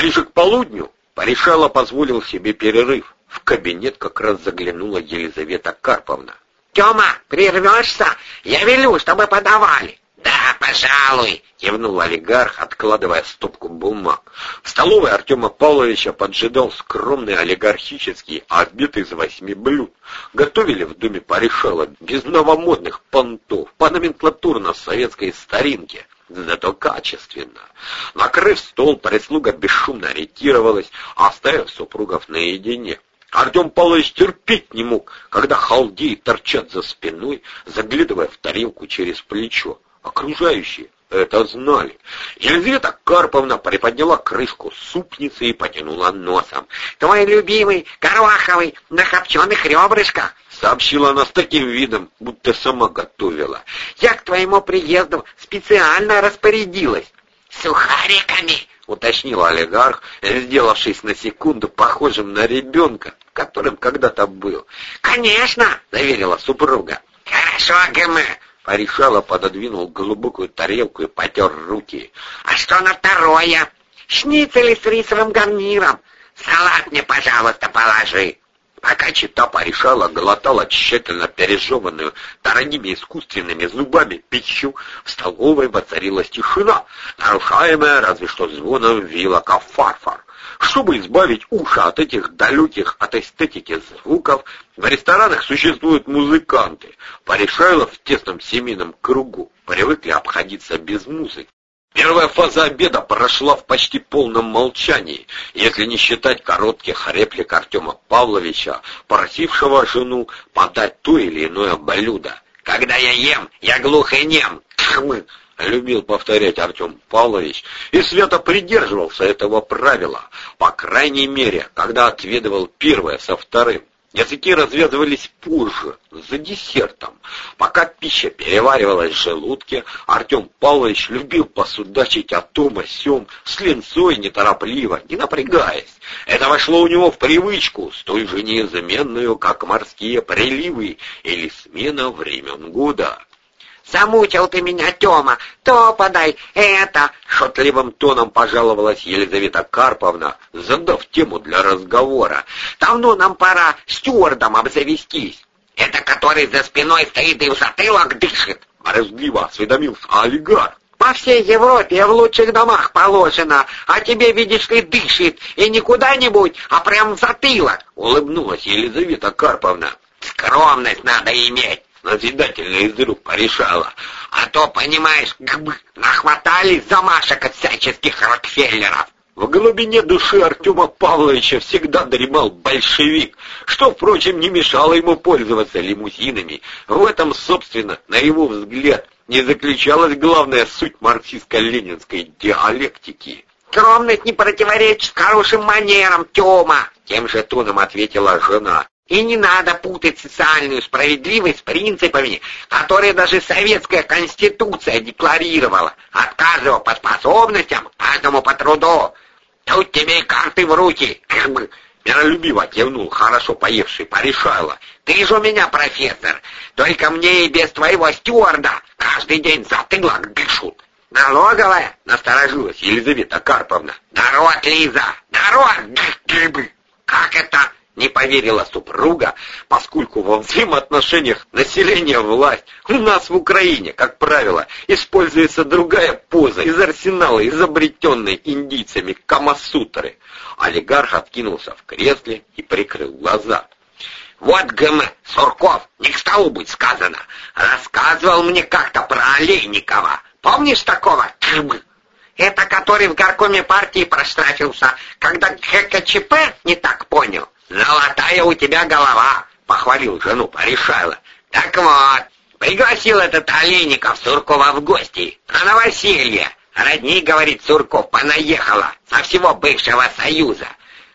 Ближе к полудню Порешало позволил себе перерыв. В кабинет как раз заглянула Елизавета Карповна. «Тема, прервешься? Я велю, чтобы подавали». «Да, пожалуй», — кивнул олигарх, откладывая стопку бумаг. В столовой Артема Павловича поджидал скромный олигархический обед из восьми блюд. Готовили в доме порешало без новомодных понтов, по номенклатурно-советской старинке зато качественно. Накрыв стол, прислуга бесшумно ретировалась, оставив супругов наедине. Артем Павлович терпеть не мог, когда халдеи торчат за спиной, заглядывая в тарелку через плечо. Окружающие это знали. Елизавета Карповна приподняла крышку супницы и потянула носом. «Твой любимый, гороховый, на копченых ребрышках!» — сообщила она с таким видом, будто сама готовила. «Я к твоему приезду специально распорядилась». «Сухариками!» — уточнил олигарх, сделавшись на секунду похожим на ребенка, которым когда-то был. «Конечно!» — заверила супруга. «Хорошо, ГМ!» Порешала пододвинул глубокую тарелку и потер руки. «А что на второе?» «Шницели с рисовым гарниром!» «Салат мне, пожалуйста, положи!» Пока чита порешала, глотала тщательно пережеванную дорогими искусственными зубами пищу, в столовой воцарилась тишина, нарушаемая разве что звоном вилок о фарфор. Чтобы избавить уши от этих далеких от эстетики звуков, в ресторанах существуют музыканты. Порешайло в тесном семейном кругу привыкли обходиться без музыки. Первая фаза обеда прошла в почти полном молчании, если не считать коротких реплик Артема Павловича, просившего жену подать то или иное блюдо. «Когда я ем, я глух и нем!» — любил повторять Артем Павлович, и свято придерживался этого правила, по крайней мере, когда отведывал первое со вторым. Языки развязывались позже, за десертом. Пока пища переваривалась в желудке, Артем Павлович любил посудачить о том о сём, с линцой неторопливо, не напрягаясь. Это вошло у него в привычку, столь же неизменную, как морские приливы или смена времен года. «Замучил ты меня, Тёма! То подай, это!» Шутливым тоном пожаловалась Елизавета Карповна, задав тему для разговора. «Давно нам пора стюардом обзавестись!» «Это который за спиной стоит и в затылок дышит!» Брезгливо осведомился олигарх. По всей Европе в лучших домах положено, а тебе, видишь ли, дышит, и не куда-нибудь, а прям в затылок!» Улыбнулась Елизавета Карповна. «Скромность надо иметь!» Назидательно из рук порешала. А то, понимаешь, нахватались замашек от всяческих Рокфеллеров. В глубине души Артема Павловича всегда дремал большевик, что, впрочем, не мешало ему пользоваться лимузинами. В этом, собственно, на его взгляд, не заключалась главная суть марксистско-ленинской диалектики. «Скромность не противоречит хорошим манерам, Тёма!» — тем же тоном ответила жена. И не надо путать социальную справедливость с принципами, которые даже советская конституция декларировала. От каждого по способностям, каждому по труду. Тут тебе и карты в руки. Миролюбиво кивнул хорошо поевший порешала. Ты же у меня профессор. Только мне и без твоего стюарда каждый день затылок дышут. Налоговая? Насторожилась Елизавета Карповна. Народ, Лиза! Народ! Как это? Не поверила супруга, поскольку во взаимоотношениях населения-власть у нас в Украине, как правило, используется другая поза из арсенала, изобретенной индийцами Камасутры. Олигарх откинулся в кресле и прикрыл глаза. «Вот, ГМ, Сурков, не к столу быть сказано, рассказывал мне как-то про Олейникова. Помнишь такого? Это который в горкоме партии проштрафился, когда ГКЧП не так понял. «Золотая у тебя голова!» — похвалил жену Порешайло. «Так вот, пригласил этот Олейников Суркова в гости на новоселье. Родни, говорит Сурков, понаехала со всего бывшего Союза.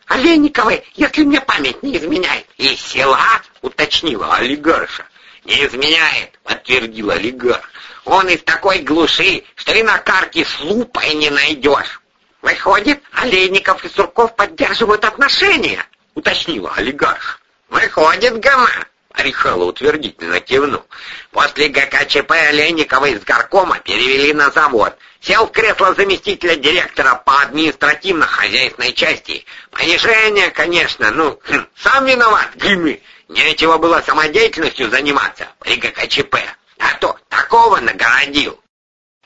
«Олейниковы, если мне память не изменяет». «Из села?» — уточнила олигарша. «Не изменяет», — подтвердил олигарх. «Он из такой глуши, что и на карте с лупой не найдешь». «Выходит, Олейников и Сурков поддерживают отношения?» — уточнила олигарх. «Выходит, Гама!» — Решала утвердительно кивнул. После ГКЧП Олейникова из горкома перевели на завод. Сел в кресло заместителя директора по административно-хозяйственной части. Понижение, конечно, ну, хм, сам виноват, гимы. Нечего было самодеятельностью заниматься при ГКЧП. А то такого нагородил.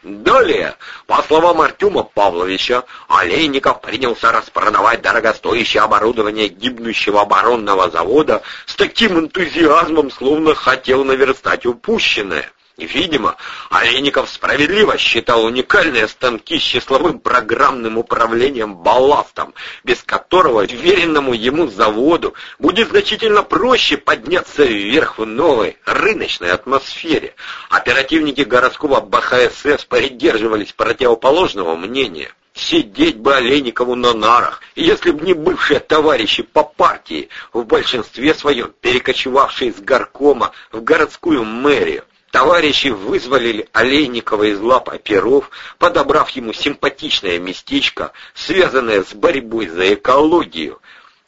Далее, по словам Артема Павловича, Олейников принялся распродавать дорогостоящее оборудование гибнущего оборонного завода с таким энтузиазмом, словно хотел наверстать упущенное. Видимо, Олейников справедливо считал уникальные станки с числовым программным управлением балластом, без которого веренному ему заводу будет значительно проще подняться вверх в новой рыночной атмосфере. Оперативники городского БХСС придерживались противоположного мнения. Сидеть бы Олейникову на нарах, если б не бывшие товарищи по партии, в большинстве своем перекочевавшие из горкома в городскую мэрию. Товарищи вызволили Олейникова из лап оперов, подобрав ему симпатичное местечко, связанное с борьбой за экологию.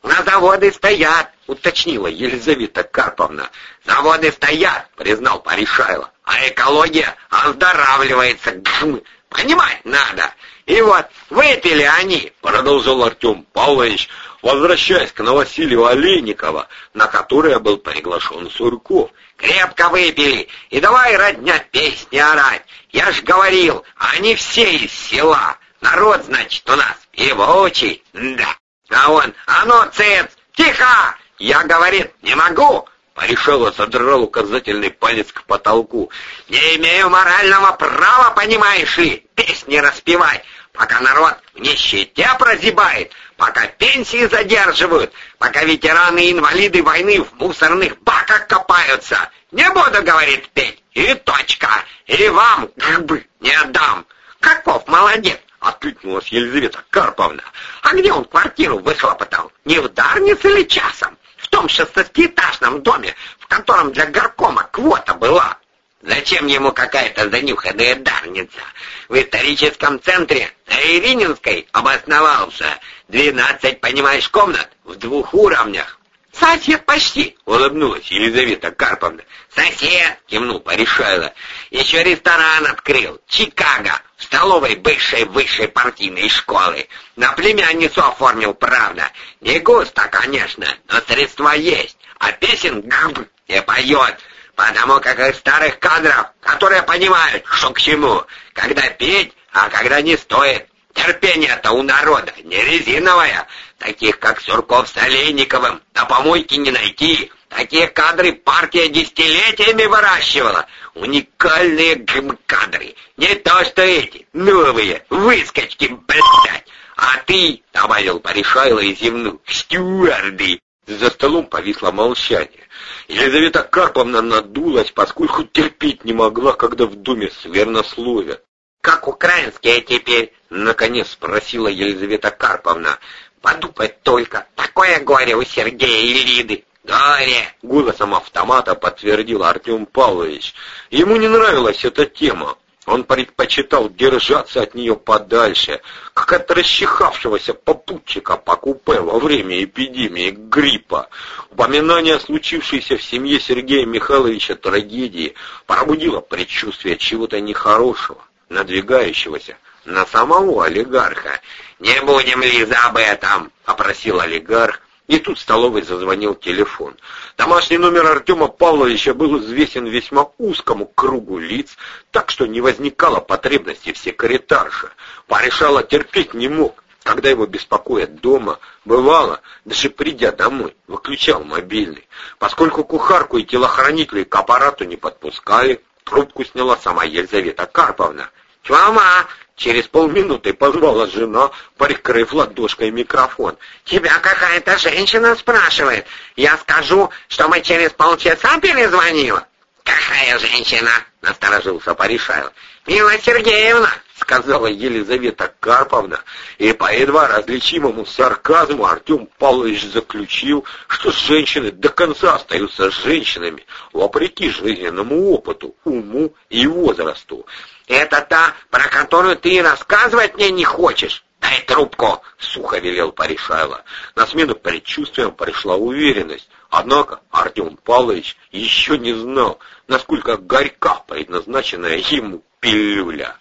«На заводы стоят!» — уточнила Елизавета Карповна. «Заводы стоят!» — признал Паришайло. «А экология оздоравливается! Гм! Понимать надо!» «И вот, выпили они!» — продолжил Артем Павлович, возвращаясь к новосилию Олейникова, на которое был приглашен Сурков. «Крепко выпили, и давай, родня, песни орать. Я ж говорил, они все из села. Народ, значит, у нас певучий, да. А он, а ну, цец, тихо! Я, говорит, не могу, Порешало задрал указательный палец к потолку. «Не имею морального права, понимаешь ли, песни распевать пока народ в нищете прозябает, пока пенсии задерживают, пока ветераны и инвалиды войны в мусорных баках копаются. Не буду, говорит, петь, и точка, и вам, как бы, не отдам. Каков молодец, откликнулась Елизавета Карповна. А где он квартиру выхлопотал? Не в Дарнице ли часом? Том шестнадцатиэтажном доме, в котором для горкома квота была. Зачем ему какая-то занюханная дарница? В историческом центре Ирининской обосновался. Двенадцать, понимаешь, комнат в двух уровнях. «Сосед почти!» — улыбнулась Елизавета Карповна. «Сосед!» — кивнул Порешайло. «Еще ресторан открыл. Чикаго. В столовой бывшей высшей партийной школы. На племянницу оформил, правда. Не густо, конечно, но средства есть. А песен гб не поет потому как из старых кадров, которые понимают, что к чему, когда петь, а когда не стоит. Терпение-то у народа не резиновое, таких как Сурков с Олейниковым на помойке не найти. Такие кадры партия десятилетиями выращивала. Уникальные гм-кадры. Не то что эти, новые, выскочки, блядь. А ты, — добавил Порешайло и зевнул, — стюарды. За столом повисло молчание. Елизавета Карповна надулась, поскольку терпеть не могла, когда в доме свернословят. «Как украинские теперь?» — наконец спросила Елизавета Карповна. «Подумать только, такое горе у Сергея и Лиды!» «Горе!» — голосом автомата подтвердил Артем Павлович. Ему не нравилась эта тема. Он предпочитал держаться от нее подальше, как от расчихавшегося попутчика по купе во время эпидемии гриппа. Упоминание о случившейся в семье Сергея Михайловича трагедии пробудило предчувствие чего-то нехорошего, надвигающегося на самого олигарха. «Не будем, Лиза, об этом!» — попросил олигарх, и тут в столовой зазвонил телефон. Домашний номер Артема Павловича был известен весьма узкому кругу лиц, так что не возникало потребности в секретарше. Порешала терпеть не мог, когда его беспокоят дома, бывало, даже придя домой, выключал мобильный. Поскольку кухарку и телохранителей к аппарату не подпускали, трубку сняла сама Елизавета Карповна. «Тьма, Через полминуты позвала жена, прикрыв ладошкой микрофон. «Тебя какая-то женщина спрашивает. Я скажу, что мы через полчаса перезвонила». «Какая женщина?» — насторожился Паришаев. «Мила Сергеевна!» — сказала Елизавета Карповна, и по едва различимому сарказму Артем Павлович заключил, что женщины до конца остаются женщинами, вопреки жизненному опыту, уму и возрасту. «Это та, про которую ты рассказывать мне не хочешь?» «Дай трубку!» — сухо велел Паришайло. На смену предчувствиям пришла уверенность. Однако Артем Павлович еще не знал, насколько горька предназначенная ему пилюля.